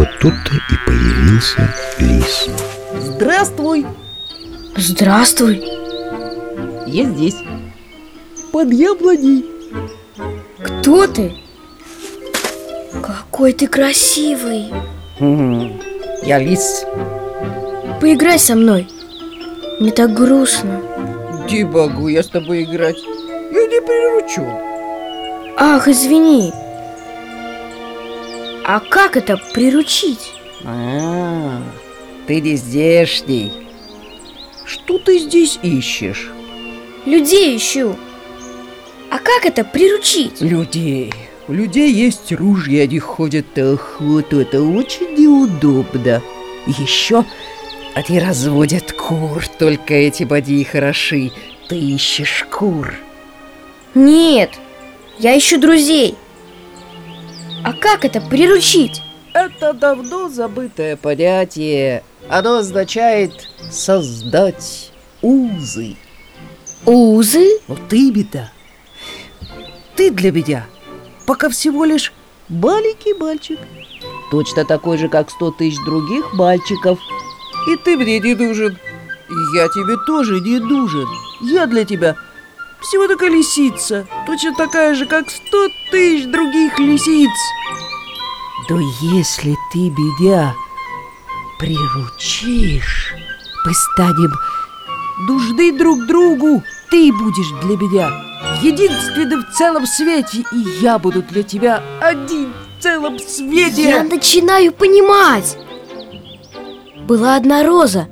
Вот тут-то и появился лис. Здравствуй! Здравствуй. Я здесь. Под яблоней Кто ты? Какой ты красивый. Я лис. Поиграй со мной. Мне так грустно. Не могу я с тобой играть. Я не приручен Ах, извини А как это приручить? А, ты не здешний. Что ты здесь ищешь? Людей ищу. А как это приручить? Людей. У людей есть ружья, они ходят на охоту Это очень неудобно. Еще они разводят кур Только эти боди хороши. Ты ищешь кур? Нет, я ищу друзей А как это приручить? Это давно забытое понятие. Оно означает создать узы. Узы? Вот именно. Ты для меня пока всего лишь маленький мальчик. Точно такой же, как сто тысяч других мальчиков. И ты мне не нужен. Я тебе тоже не нужен. Я для тебя всего такая лисица. Точно такая же, как сто тысяч других лисиц. Да если ты меня приручишь, мы станем нужны друг другу. Ты будешь для меня единственным в целом свете, и я буду для тебя один в целом свете. Я начинаю понимать Была одна роза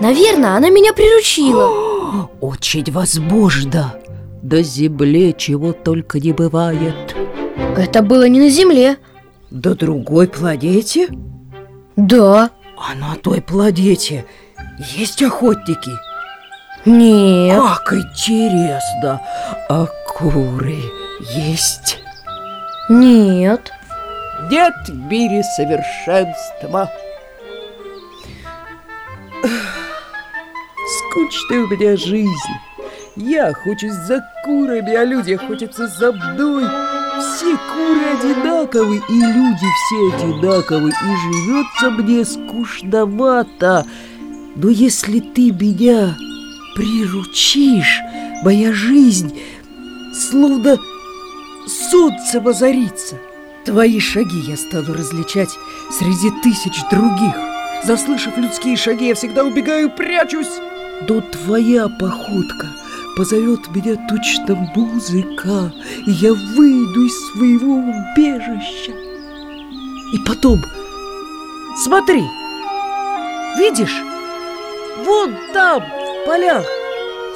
Наверное, она меня приручила Очень возможно. На земле чего только не бывает. Это было не на земле До другой планете? Да А на той планете есть охотники? Нет Как интересно! А куры есть? Нет Нет в мире совершенства. Скучная у меня жизнь. Я охочусь за курами, а люди охотятся за мной. Все куры одинаковы, и люди все одинаковы, и живется мне скучновато. Но если ты меня приручишь, моя жизнь словно солнце озарится. Твои шаги я стану различать среди тысяч других. Заслышав людские шаги, я всегда убегаю прячусь. Но твоя походка позовет меня точно музыка, и я выйду из своего убежища. И потом, смотри, видишь, вон там, в полях,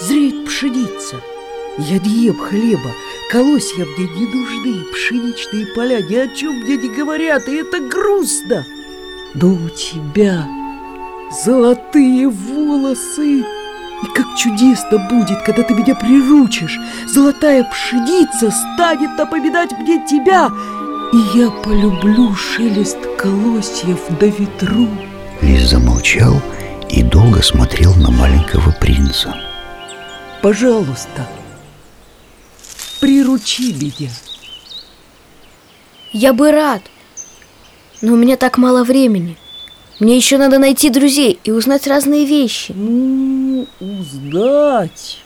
зреет пшеница. Я не ем хлеба, колосья мне не нужны, пшеничные поля ни о чем мне не говорят, и это грустно. Но у тебя золотые волосы, и как чудесно будет, когда ты меня приручишь. Золотая пшеница станет напоминать мне тебя, и я полюблю шелест колосьев на ветру. Лис замолчал и долго смотрел на маленького принца Пожалуйста, приручи меня. Я бы рад Но у меня так мало времени Мне еще надо найти друзей и узнать разные вещи Ну, узнать.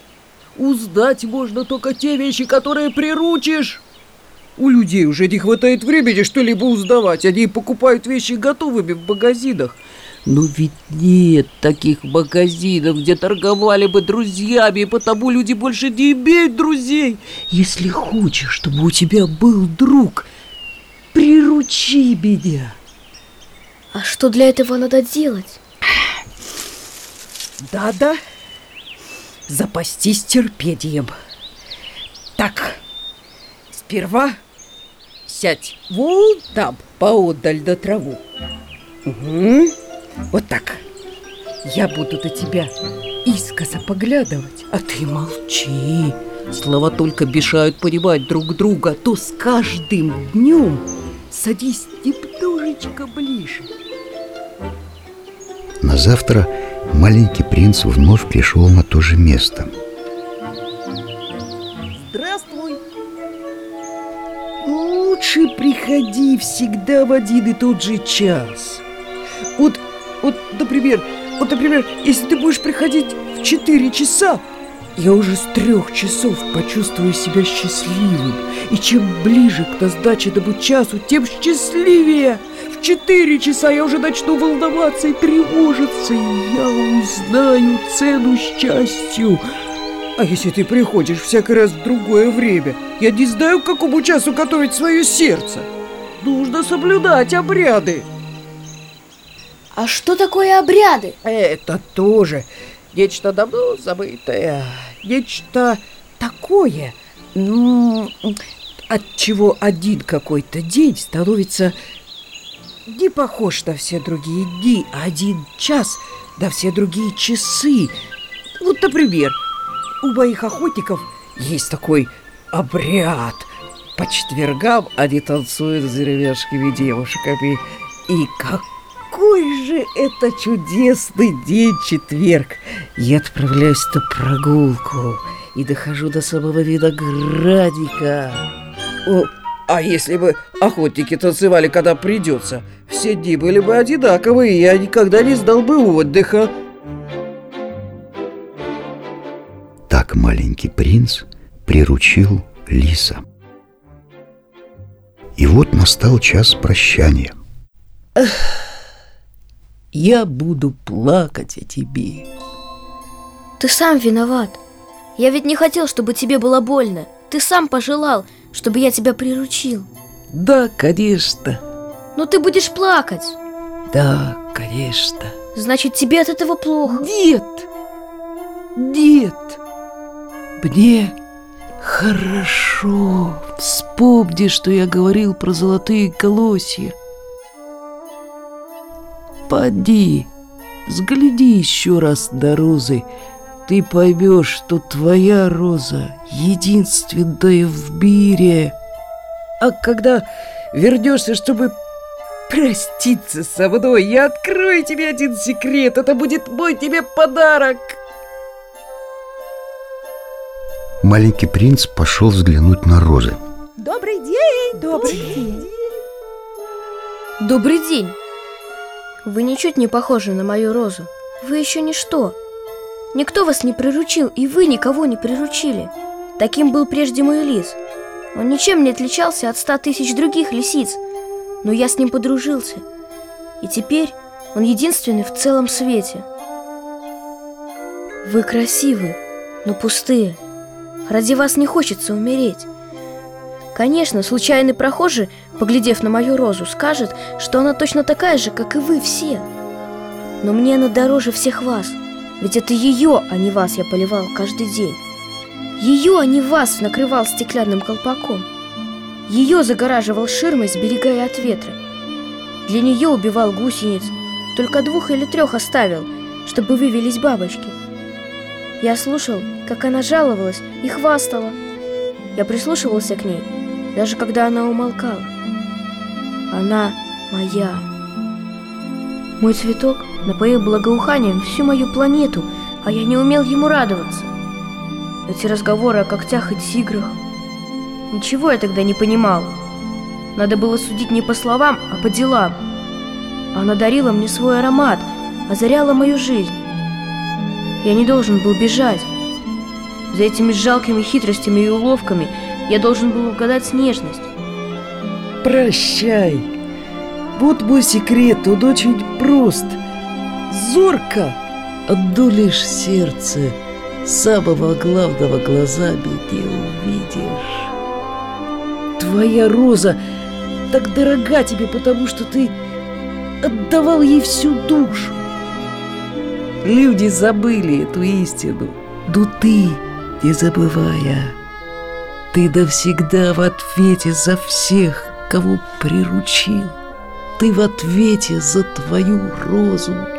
Узнать можно только те вещи, которые приручишь. У людей уже не хватает времени что-либо узнавать. Они покупают вещи готовыми в магазинах. Но ведь нет таких магазинов, где торговали бы друзьями, и потому люди больше не имеют друзей. Если хочешь, чтобы у тебя был друг, приручи меня. А что для этого надо делать? Да-да, запастись терпением. Так, сперва сядь вон там, поотдаль на траву. Угу. Вот так. Я буду на тебя искоса поглядывать, а ты молчи. Слова только мешают понимать друг друга, то с каждым днем садись немножечко ближе. На завтра маленький принц вновь пришел на то же место Здравствуй. Лучше приходи всегда в один и тот же час. Вот, вот, например, вот, например, если ты будешь приходить в 4 часа, я уже с трех часов почувствую себя счастливым. И чем ближе к назначенному часу, тем счастливее. Четыре часа я уже начну волноваться и тревожиться, и я узнаю цену счастью. А если ты приходишь всякий раз в другое время, я не знаю, к какому часу готовить свое сердце. Нужно соблюдать обряды. А что такое обряды? Это тоже нечто давно забытое, нечто такое, ну, от чего один какой-то день становится не похож на все другие дни, один час на все другие часы. Вот, например, у моих охотников есть такой обряд. По четвергам они танцуют с деревяшками девушками. И какой же это чудесный день четверг! Я отправляюсь на прогулку и дохожу до самого виноградника. О, а если бы охотники танцевали, когда придется, все дни были бы одинаковые, и я никогда не знал бы отдыха. Так маленький принц приручил лиса. И вот настал час прощания. Я буду плакать о тебе. Ты сам виноват. Я ведь не хотел, чтобы тебе было больно. Ты сам пожелал, чтобы я тебя приручил. Да, конечно. Но ты будешь плакать. Да, конечно. Значит, тебе от этого плохо. Нет. Нет. Мне хорошо. Вспомни, что я говорил про золотые колосья. Поди, взгляни еще раз на розы. Ты поймешь, что твоя роза единственная в мире. А когда вернешься, чтобы проститься со мной, я открою тебе один секрет. Это будет мой тебе подарок. Маленький принц пошел взглянуть на розы. Добрый день! Добрый день! Добрый день! Вы ничуть не похожи на мою розу. Вы еще ничто. Никто вас не приручил, и вы никого не приручили. Таким был прежде мой лис. Он ничем не отличался от ста тысяч других лисиц, но я с ним подружился. И теперь он единственный в целом свете. Вы красивы, но пустые. Ради вас не хочется умереть. Конечно, случайный прохожий, поглядев на мою розу, скажет, что она точно такая же, как и вы все. Но мне она дороже всех вас, ведь это ее, а не вас я поливал каждый день. Ее, а не вас, накрывал стеклянным колпаком. Ее загораживал ширмой, сберегая от ветра. Для нее убивал гусениц, только двух или трех оставил, чтобы вывелись бабочки. Я слушал, как она жаловалась и хвастала. Я прислушивался к ней, даже когда она умолкала. Она моя. Мой цветок напоил благоуханием всю мою планету, а я не умел ему радоваться. Эти разговоры о когтях и тиграх. Ничего я тогда не понимал. Надо было судить не по словам, а по делам. Она дарила мне свой аромат, озаряла мою жизнь. Я не должен был бежать. За этими жалкими хитростями и уловками я должен был угадать нежность. Прощай. Вот мой секрет, он очень прост. Зорко, одно сердце, самого главного глазами не увидишь. Твоя роза так дорога тебе, потому что ты отдавал ей всю душу. Люди забыли эту истину, но ты, не забывая, ты навсегда в ответе за всех, кого приручил. Ты в ответе за твою розу.